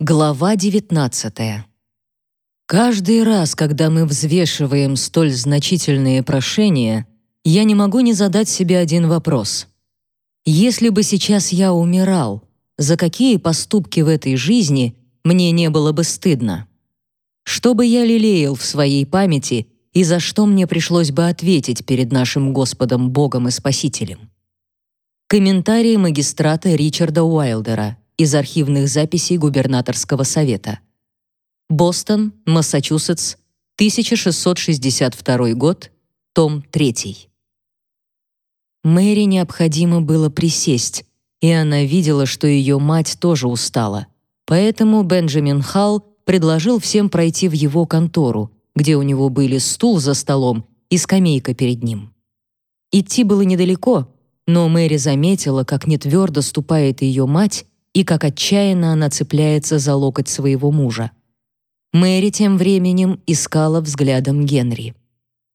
Глава 19. Каждый раз, когда мы взвешиваем столь значительные прошения, я не могу не задать себе один вопрос. Если бы сейчас я умирал, за какие поступки в этой жизни мне не было бы стыдно? Что бы я лелеял в своей памяти и за что мне пришлось бы ответить перед нашим Господом Богом и Спасителем? Комментарии магистрата Ричарда Уайлдера из архивных записей губернаторского совета. Бостон, Массачусетс, 1662 год, том 3. Мэри необходимо было присесть, и она видела, что ее мать тоже устала. Поэтому Бенджамин Халл предложил всем пройти в его контору, где у него были стул за столом и скамейка перед ним. Идти было недалеко, но Мэри заметила, как нетвердо ступает ее мать, и как отчаянно она цепляется за локоть своего мужа. Мэри тем временем искала взглядом Генри.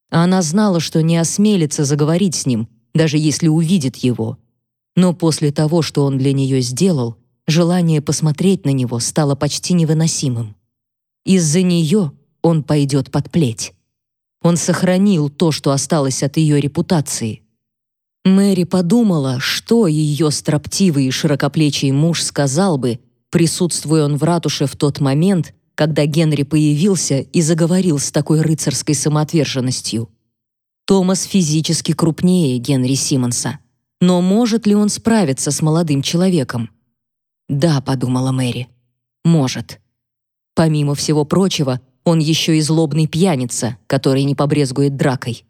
Она знала, что не осмелится заговорить с ним, даже если увидит его. Но после того, что он для нее сделал, желание посмотреть на него стало почти невыносимым. Из-за нее он пойдет под плеть. Он сохранил то, что осталось от ее репутации. Мэри подумала, что ее строптивый и широкоплечий муж сказал бы, присутствуя он в ратуше в тот момент, когда Генри появился и заговорил с такой рыцарской самоотверженностью. Томас физически крупнее Генри Симмонса. Но может ли он справиться с молодым человеком? «Да», — подумала Мэри, — «может». Помимо всего прочего, он еще и злобный пьяница, который не побрезгует дракой.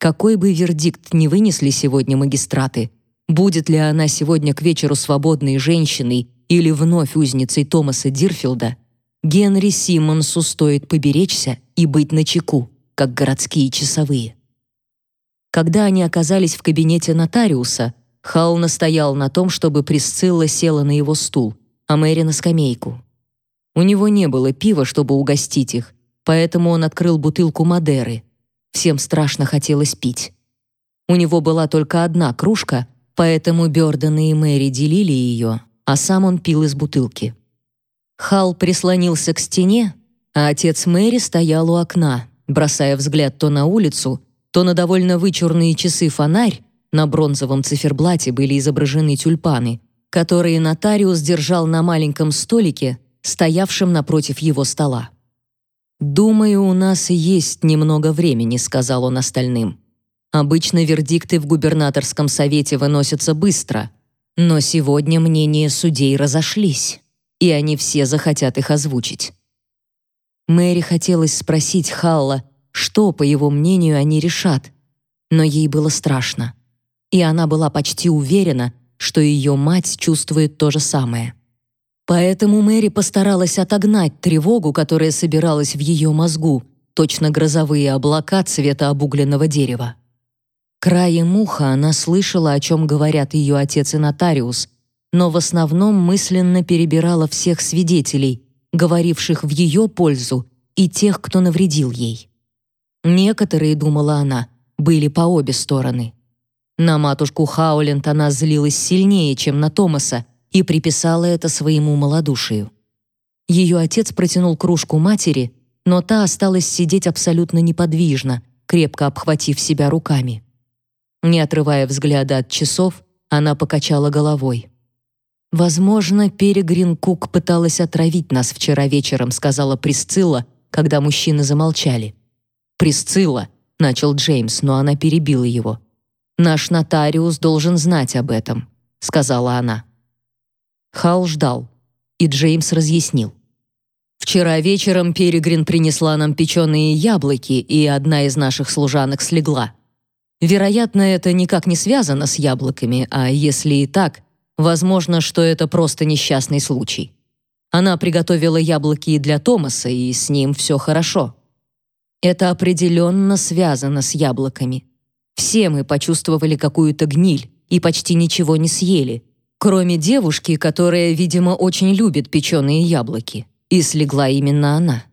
Какой бы вердикт ни вынесли сегодня магистраты, будет ли она сегодня к вечеру свободной женщиной или вновь узницей Томаса Дирфилда, Генри Симмонсу стоит поберечься и быть начеку, как городские часовые. Когда они оказались в кабинете нотариуса, Халл настоял на том, чтобы Присцилла села на его стул, а Мэри на скамейку. У него не было пива, чтобы угостить их, поэтому он открыл бутылку Мадеры — Всем страшно хотелось пить. У него была только одна кружка, поэтому Бёрден и Мэри делили ее, а сам он пил из бутылки. Хал прислонился к стене, а отец Мэри стоял у окна, бросая взгляд то на улицу, то на довольно вычурные часы-фонарь, на бронзовом циферблате были изображены тюльпаны, которые нотариус держал на маленьком столике, стоявшем напротив его стола. «Думаю, у нас есть немного времени», — сказал он остальным. «Обычно вердикты в губернаторском совете выносятся быстро, но сегодня мнения судей разошлись, и они все захотят их озвучить». Мэри хотелось спросить Халла, что, по его мнению, они решат, но ей было страшно, и она была почти уверена, что ее мать чувствует то же самое. Поэтому Мэри постаралась отогнать тревогу, которая собиралась в ее мозгу, точно грозовые облака цвета обугленного дерева. Краем уха она слышала, о чем говорят ее отец и нотариус, но в основном мысленно перебирала всех свидетелей, говоривших в ее пользу, и тех, кто навредил ей. Некоторые, думала она, были по обе стороны. На матушку Хауленд она злилась сильнее, чем на Томаса, и приписала это своему малодушию. Ее отец протянул кружку матери, но та осталась сидеть абсолютно неподвижно, крепко обхватив себя руками. Не отрывая взгляда от часов, она покачала головой. «Возможно, Перегрин Кук пыталась отравить нас вчера вечером», сказала Присцилла, когда мужчины замолчали. «Присцилла», — начал Джеймс, но она перебила его. «Наш нотариус должен знать об этом», — сказала она. Хал ждал, и Джеймс разъяснил. «Вчера вечером Перегрин принесла нам печеные яблоки, и одна из наших служанок слегла. Вероятно, это никак не связано с яблоками, а если и так, возможно, что это просто несчастный случай. Она приготовила яблоки и для Томаса, и с ним все хорошо. Это определенно связано с яблоками. Все мы почувствовали какую-то гниль и почти ничего не съели, Кроме девушки, которая, видимо, очень любит печеные яблоки. И слегла именно она.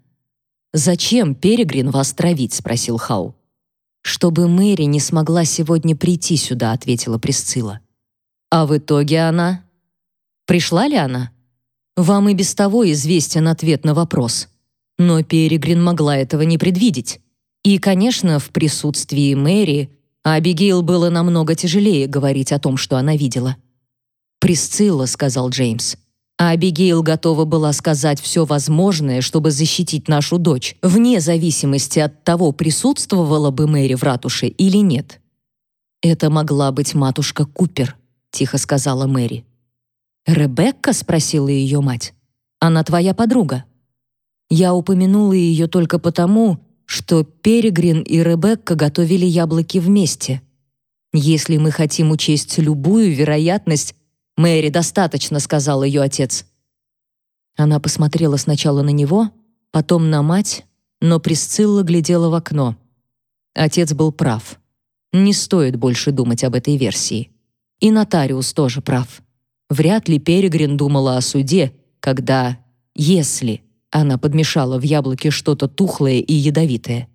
«Зачем Перегрин вас травить?» — спросил Хау. «Чтобы Мэри не смогла сегодня прийти сюда», — ответила Присцилла. «А в итоге она...» «Пришла ли она?» Вам и без того известен ответ на вопрос. Но Перегрин могла этого не предвидеть. И, конечно, в присутствии Мэри Абигейл было намного тяжелее говорить о том, что она видела. «Присцилла», — сказал Джеймс. А Абигейл готова была сказать все возможное, чтобы защитить нашу дочь, вне зависимости от того, присутствовала бы Мэри в ратуше или нет. «Это могла быть матушка Купер», — тихо сказала Мэри. «Ребекка?» — спросила ее мать. «Она твоя подруга?» Я упомянула ее только потому, что Перегрин и Ребекка готовили яблоки вместе. Если мы хотим учесть любую вероятность, Мэри достаточно, сказал ее отец. Она посмотрела сначала на него, потом на мать, но Присцилла глядела в окно. Отец был прав. Не стоит больше думать об этой версии. И нотариус тоже прав. Вряд ли Перегрин думала о суде, когда, если она подмешала в яблоке что-то тухлое и ядовитое.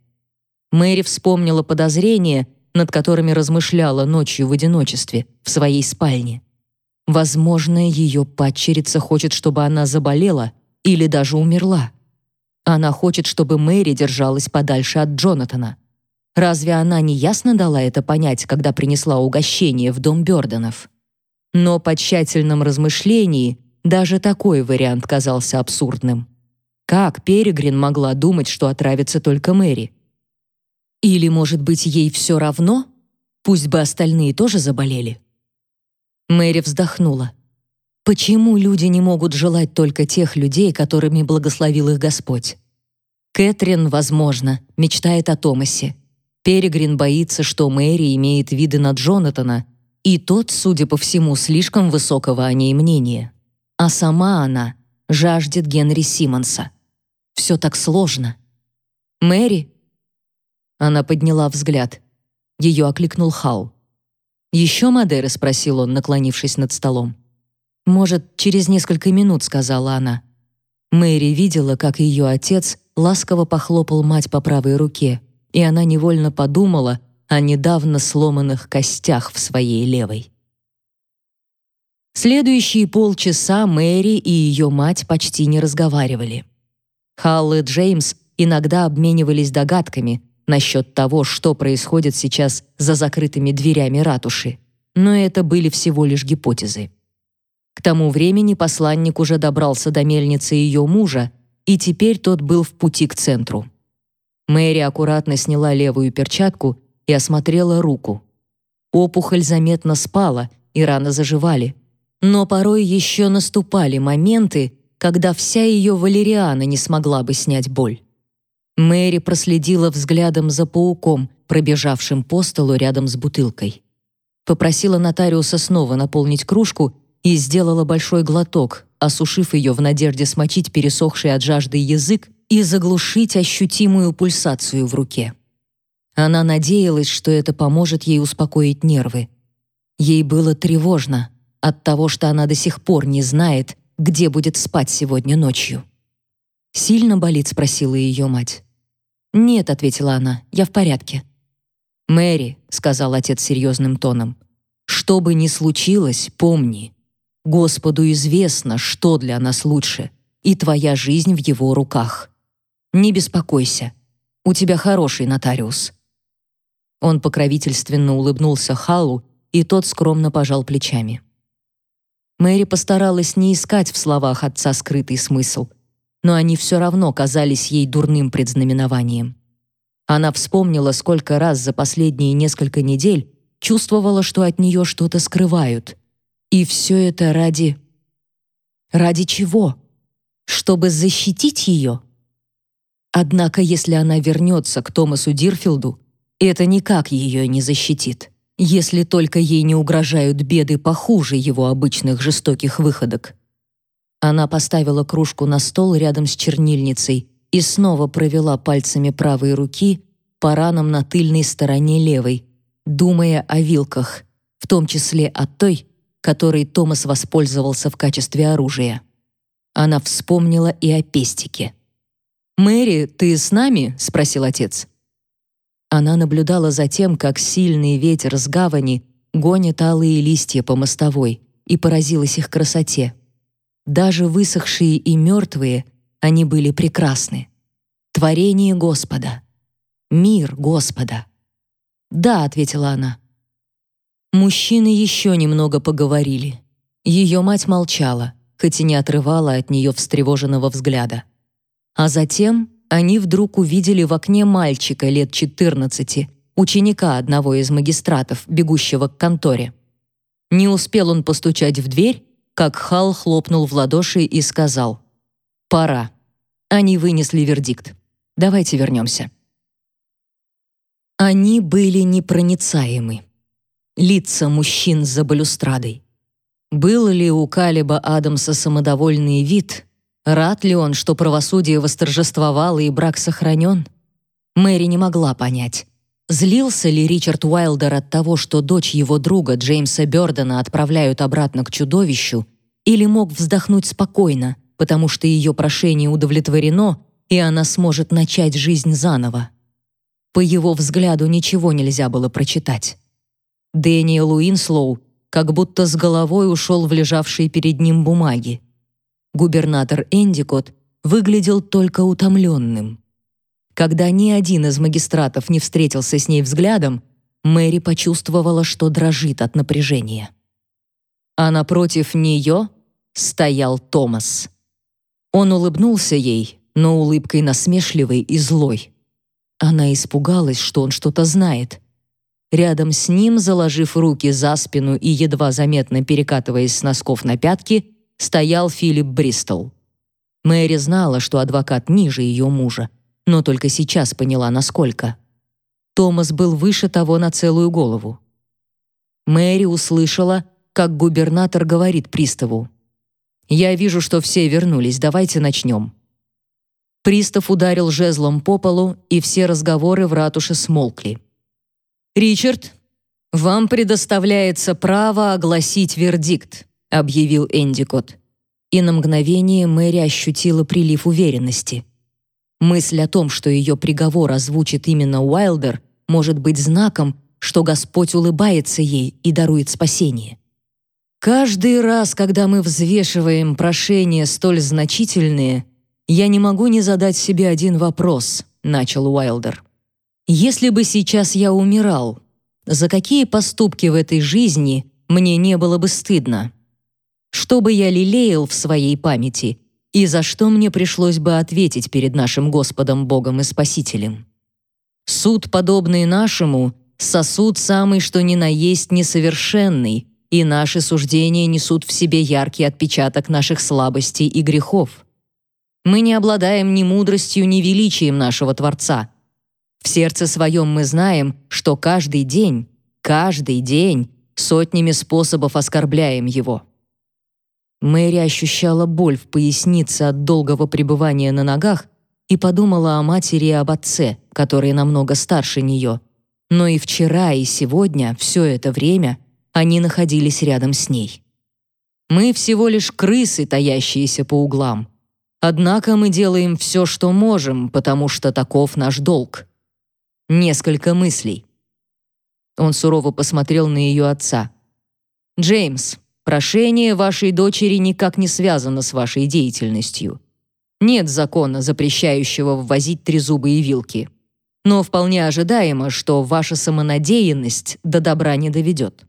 Мэри вспомнила подозрения, над которыми размышляла ночью в одиночестве в своей спальне. Возможно, ее падчерица хочет, чтобы она заболела или даже умерла. Она хочет, чтобы Мэри держалась подальше от Джонатана. Разве она не ясно дала это понять, когда принесла угощение в дом Бёрденов? Но по тщательном размышлении даже такой вариант казался абсурдным. Как Перегрин могла думать, что отравится только Мэри? Или, может быть, ей все равно? Пусть бы остальные тоже заболели. Мэри вздохнула. Почему люди не могут желать только тех людей, которыми благословил их Господь? Кэтрин, возможно, мечтает о Томасе. Перегрин боится, что Мэри имеет виды на Джонатана, и тот, судя по всему, слишком высокого о ней мнения. А сама она жаждет Генри Симмонса. Все так сложно. «Мэри?» Она подняла взгляд. Ее окликнул Хау. «Еще Мадеры?» — спросил он, наклонившись над столом. «Может, через несколько минут», — сказала она. Мэри видела, как ее отец ласково похлопал мать по правой руке, и она невольно подумала о недавно сломанных костях в своей левой. Следующие полчаса Мэри и ее мать почти не разговаривали. Халл и Джеймс иногда обменивались догадками насчет того, что происходит сейчас за закрытыми дверями ратуши, но это были всего лишь гипотезы. К тому времени посланник уже добрался до мельницы ее мужа, и теперь тот был в пути к центру. Мэри аккуратно сняла левую перчатку и осмотрела руку. Опухоль заметно спала, и раны заживали. Но порой еще наступали моменты, когда вся ее валериана не смогла бы снять боль. Мэри проследила взглядом за пауком, пробежавшим по столу рядом с бутылкой. Попросила нотариуса снова наполнить кружку и сделала большой глоток, осушив ее в надежде смочить пересохший от жажды язык и заглушить ощутимую пульсацию в руке. Она надеялась, что это поможет ей успокоить нервы. Ей было тревожно от того, что она до сих пор не знает, где будет спать сегодня ночью. «Сильно болит?» — спросила ее мать. «Нет», — ответила она, — «я в порядке». «Мэри», — сказал отец серьезным тоном, — «что бы ни случилось, помни, Господу известно, что для нас лучше, и твоя жизнь в его руках. Не беспокойся, у тебя хороший нотариус». Он покровительственно улыбнулся Халу, и тот скромно пожал плечами. Мэри постаралась не искать в словах отца скрытый смысл, но они все равно казались ей дурным предзнаменованием. Она вспомнила, сколько раз за последние несколько недель чувствовала, что от нее что-то скрывают. И все это ради... Ради чего? Чтобы защитить ее? Однако, если она вернется к Томасу Дирфилду, это никак ее не защитит, если только ей не угрожают беды похуже его обычных жестоких выходок. Она поставила кружку на стол рядом с чернильницей и снова провела пальцами правой руки по ранам на тыльной стороне левой, думая о вилках, в том числе о той, которой Томас воспользовался в качестве оружия. Она вспомнила и о пестике. «Мэри, ты с нами?» — спросил отец. Она наблюдала за тем, как сильный ветер с гавани гонит алые листья по мостовой, и поразилась их красоте. Даже высохшие и мертвые, они были прекрасны. Творение Господа. Мир Господа. «Да», — ответила она. Мужчины еще немного поговорили. Ее мать молчала, хоть и не отрывала от нее встревоженного взгляда. А затем они вдруг увидели в окне мальчика лет 14, ученика одного из магистратов, бегущего к конторе. Не успел он постучать в дверь, как Хал хлопнул в ладоши и сказал «Пора». Они вынесли вердикт. Давайте вернемся. Они были непроницаемы. Лица мужчин за балюстрадой. Был ли у Калиба Адамса самодовольный вид? Рад ли он, что правосудие восторжествовало и брак сохранен? Мэри не могла понять. Злился ли Ричард Уайлдер от того, что дочь его друга Джеймса Бёрдена отправляют обратно к чудовищу, или мог вздохнуть спокойно, потому что ее прошение удовлетворено, и она сможет начать жизнь заново? По его взгляду ничего нельзя было прочитать. Дэниел Уинслоу как будто с головой ушел в лежавшие перед ним бумаги. Губернатор Эндикот выглядел только утомленным. Когда ни один из магистратов не встретился с ней взглядом, Мэри почувствовала, что дрожит от напряжения. А напротив нее стоял Томас. Он улыбнулся ей, но улыбкой насмешливой и злой. Она испугалась, что он что-то знает. Рядом с ним, заложив руки за спину и едва заметно перекатываясь с носков на пятки, стоял Филипп Бристол. Мэри знала, что адвокат ниже ее мужа, но только сейчас поняла, насколько. Томас был выше того на целую голову. Мэри услышала, как губернатор говорит приставу. «Я вижу, что все вернулись, давайте начнем». Пристав ударил жезлом по полу, и все разговоры в ратуше смолкли. «Ричард, вам предоставляется право огласить вердикт», объявил Эндикот. И на мгновение Мэри ощутила прилив уверенности. Мысль о том, что ее приговор озвучит именно Уайлдер, может быть знаком, что Господь улыбается ей и дарует спасение. Каждый раз, когда мы взвешиваем прошения столь значительные, я не могу не задать себе один вопрос, начал Уайлдер. Если бы сейчас я умирал, за какие поступки в этой жизни мне не было бы стыдно? Что бы я лелеял в своей памяти и за что мне пришлось бы ответить перед нашим Господом Богом и Спасителем. Суд, подобный нашему, сосуд самый что ни на есть несовершенный, и наши суждения несут в себе яркий отпечаток наших слабостей и грехов. Мы не обладаем ни мудростью, ни величием нашего Творца. В сердце своем мы знаем, что каждый день, каждый день сотнями способов оскорбляем Его. Мэри ощущала боль в пояснице от долгого пребывания на ногах и подумала о матери и об отце, которые намного старше нее. Но и вчера, и сегодня, все это время, они находились рядом с ней. Мы всего лишь крысы, таящиеся по углам. Однако мы делаем все, что можем, потому что таков наш долг. Несколько мыслей. Он сурово посмотрел на ее отца. «Джеймс, Прошение вашей дочери никак не связано с вашей деятельностью. Нет закона, запрещающего ввозить трезубые вилки. Но вполне ожидаемо, что ваша самонадеянность до добра не доведет.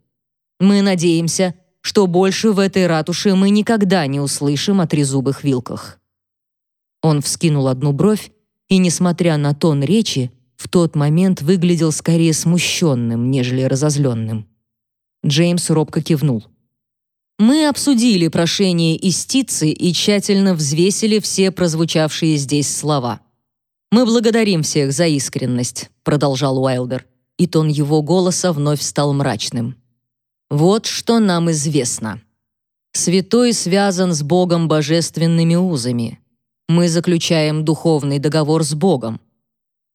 Мы надеемся, что больше в этой ратуше мы никогда не услышим о трезубых вилках». Он вскинул одну бровь и, несмотря на тон речи, в тот момент выглядел скорее смущенным, нежели разозленным. Джеймс робко кивнул. Мы обсудили прошение истицы и тщательно взвесили все прозвучавшие здесь слова. Мы благодарим всех за искренность, продолжал Уайлдер, и тон его голоса вновь стал мрачным. Вот что нам известно. Святой связан с Богом божественными узами. Мы заключаем духовный договор с Богом.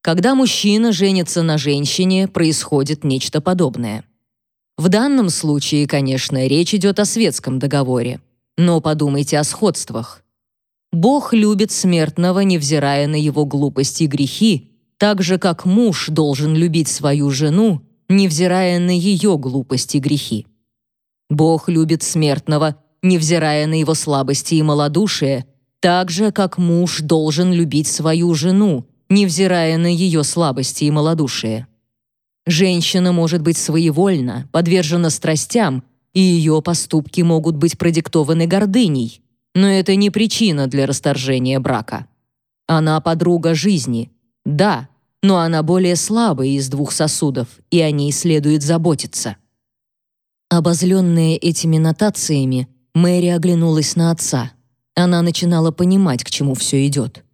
Когда мужчина женится на женщине, происходит нечто подобное. В данном случае, конечно, речь идет о светском договоре. Но подумайте о сходствах. Бог любит смертного, невзирая на его глупости и грехи, так же, как муж должен любить свою жену, невзирая на ее глупости и грехи. Бог любит смертного, невзирая на его слабости и малодушие, так же, как муж должен любить свою жену, невзирая на ее слабости и малодушие. Женщина может быть своевольна, подвержена страстям, и ее поступки могут быть продиктованы гордыней, но это не причина для расторжения брака. Она подруга жизни, да, но она более слабая из двух сосудов, и о ней следует заботиться. Обозленная этими нотациями, Мэри оглянулась на отца. Она начинала понимать, к чему все идет.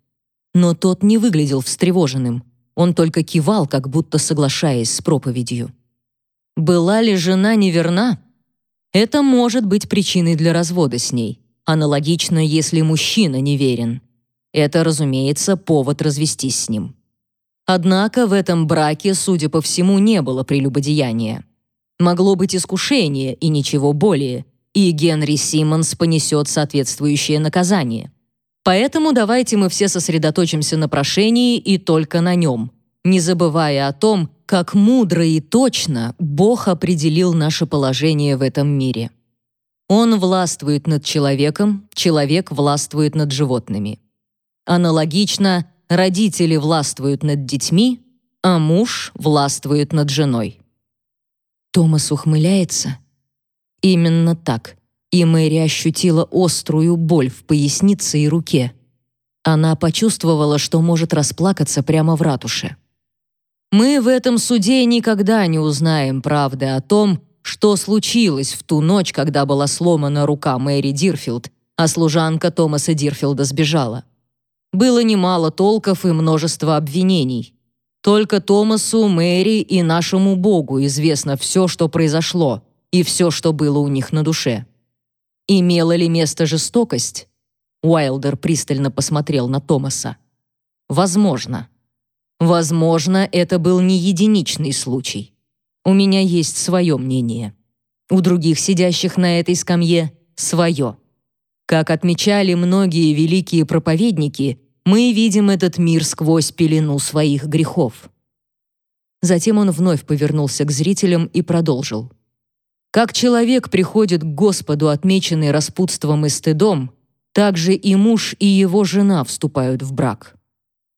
Но тот не выглядел встревоженным. Он только кивал, как будто соглашаясь с проповедью. Была ли жена неверна? Это может быть причиной для развода с ней. Аналогично, если мужчина неверен. Это, разумеется, повод развестись с ним. Однако в этом браке, судя по всему, не было прелюбодеяния. Могло быть искушение и ничего более, и Генри Симмонс понесет соответствующее наказание. Поэтому давайте мы все сосредоточимся на прошении и только на нем, не забывая о том, как мудро и точно Бог определил наше положение в этом мире. Он властвует над человеком, человек властвует над животными. Аналогично, родители властвуют над детьми, а муж властвует над женой. Томас ухмыляется. Именно так. И Мэри ощутила острую боль в пояснице и руке. Она почувствовала, что может расплакаться прямо в ратуше. Мы в этом суде никогда не узнаем правды о том, что случилось в ту ночь, когда была сломана рука Мэри Дирфилд, а служанка Томаса Дирфилда сбежала. Было немало толков и множество обвинений. Только Томасу, Мэри и нашему Богу известно все, что произошло, и все, что было у них на душе. Имела ли место жестокость? Уайлдер пристально посмотрел на Томаса. Возможно. Возможно, это был не единичный случай. У меня есть свое мнение. У других сидящих на этой скамье свое. Как отмечали многие великие проповедники, мы видим этот мир сквозь пелену своих грехов. Затем он вновь повернулся к зрителям и продолжил. Как человек приходит к Господу, отмеченный распутством и стыдом, так же и муж и его жена вступают в брак.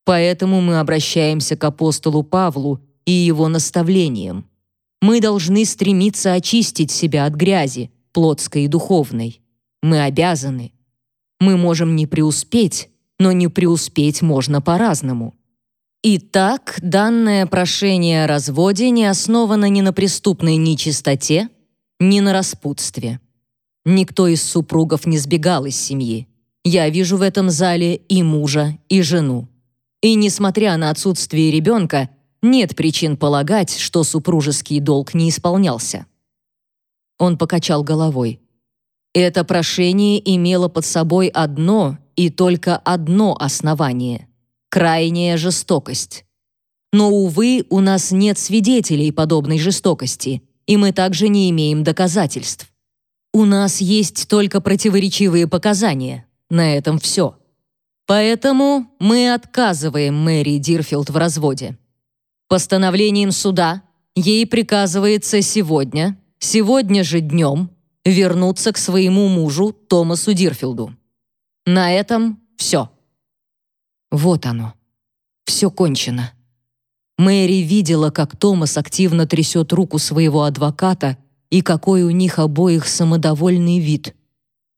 Поэтому мы обращаемся к апостолу Павлу и его наставлениям. Мы должны стремиться очистить себя от грязи, плотской и духовной. Мы обязаны. Мы можем не преуспеть, но не преуспеть можно по-разному. Итак, данное прошение о разводе не основано ни на преступной нечистоте, ни на распутстве. Никто из супругов не сбегал из семьи. Я вижу в этом зале и мужа, и жену. И несмотря на отсутствие ребенка, нет причин полагать, что супружеский долг не исполнялся. Он покачал головой. Это прошение имело под собой одно и только одно основание — крайняя жестокость. Но, увы, у нас нет свидетелей подобной жестокости, и мы также не имеем доказательств. У нас есть только противоречивые показания. На этом все. Поэтому мы отказываем Мэри Дирфилд в разводе. Постановлением суда ей приказывается сегодня, сегодня же днем, вернуться к своему мужу Томасу Дирфилду. На этом все. Вот оно. Все кончено. Мэри видела, как Томас активно трясет руку своего адвоката и какой у них обоих самодовольный вид.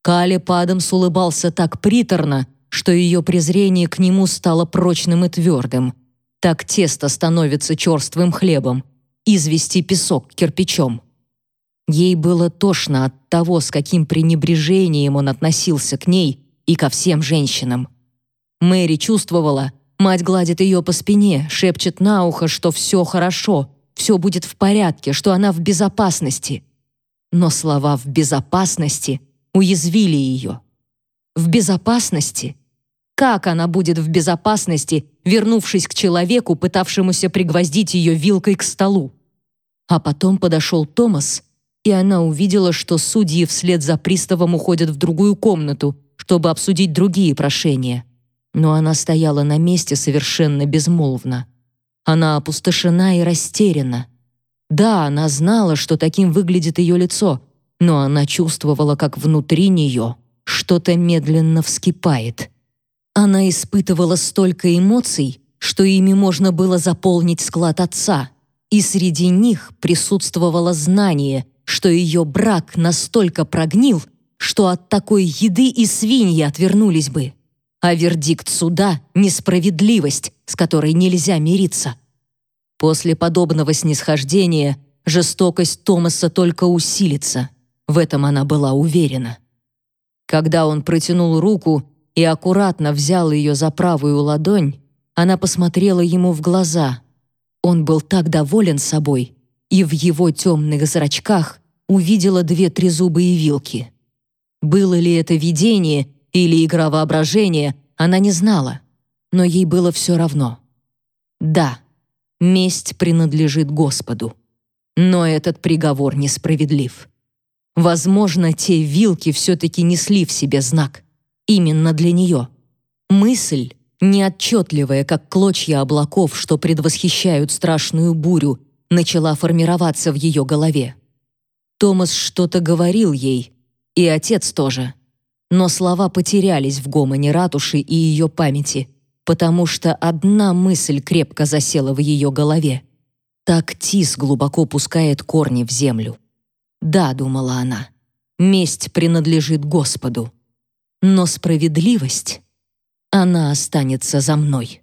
Калеб Адамс улыбался так приторно, что ее презрение к нему стало прочным и твердым. Так тесто становится черствым хлебом, извести песок кирпичом. Ей было тошно от того, с каким пренебрежением он относился к ней и ко всем женщинам. Мэри чувствовала, мать гладит ее по спине, шепчет на ухо, что все хорошо, все будет в порядке, что она в безопасности. Но слова «в безопасности» уязвили ее. В безопасности? Как она будет в безопасности, вернувшись к человеку, пытавшемуся пригвоздить ее вилкой к столу? А потом подошел Томас, и она увидела, что судьи вслед за приставом уходят в другую комнату, чтобы обсудить другие прошения. Но она стояла на месте совершенно безмолвно. Она опустошена и растеряна. Да, она знала, что таким выглядит ее лицо, но она чувствовала, как внутри нее что-то медленно вскипает. Она испытывала столько эмоций, что ими можно было заполнить склад отца, и среди них присутствовало знание, что ее брак настолько прогнил, что от такой еды и свиньи отвернулись бы. А вердикт суда — несправедливость, с которой нельзя мириться. После подобного снисхождения жестокость Томаса только усилится. В этом она была уверена. Когда он протянул руку и аккуратно взял ее за правую ладонь, она посмотрела ему в глаза. Он был так доволен собой, и в его темных зрачках увидела две трезубые вилки. Было ли это видение или игра воображения, она не знала, но ей было все равно. Да, месть принадлежит Господу, но этот приговор несправедлив. Возможно, те вилки все-таки несли в себе знак. Именно для нее. Мысль, неотчетливая, как клочья облаков, что предвосхищают страшную бурю, начала формироваться в ее голове. Томас что-то говорил ей, и отец тоже. Но слова потерялись в гомоне ратуши и ее памяти, потому что одна мысль крепко засела в ее голове. Так тис глубоко пускает корни в землю. «Да», — думала она, — «месть принадлежит Господу, но справедливость...» она останется за мной.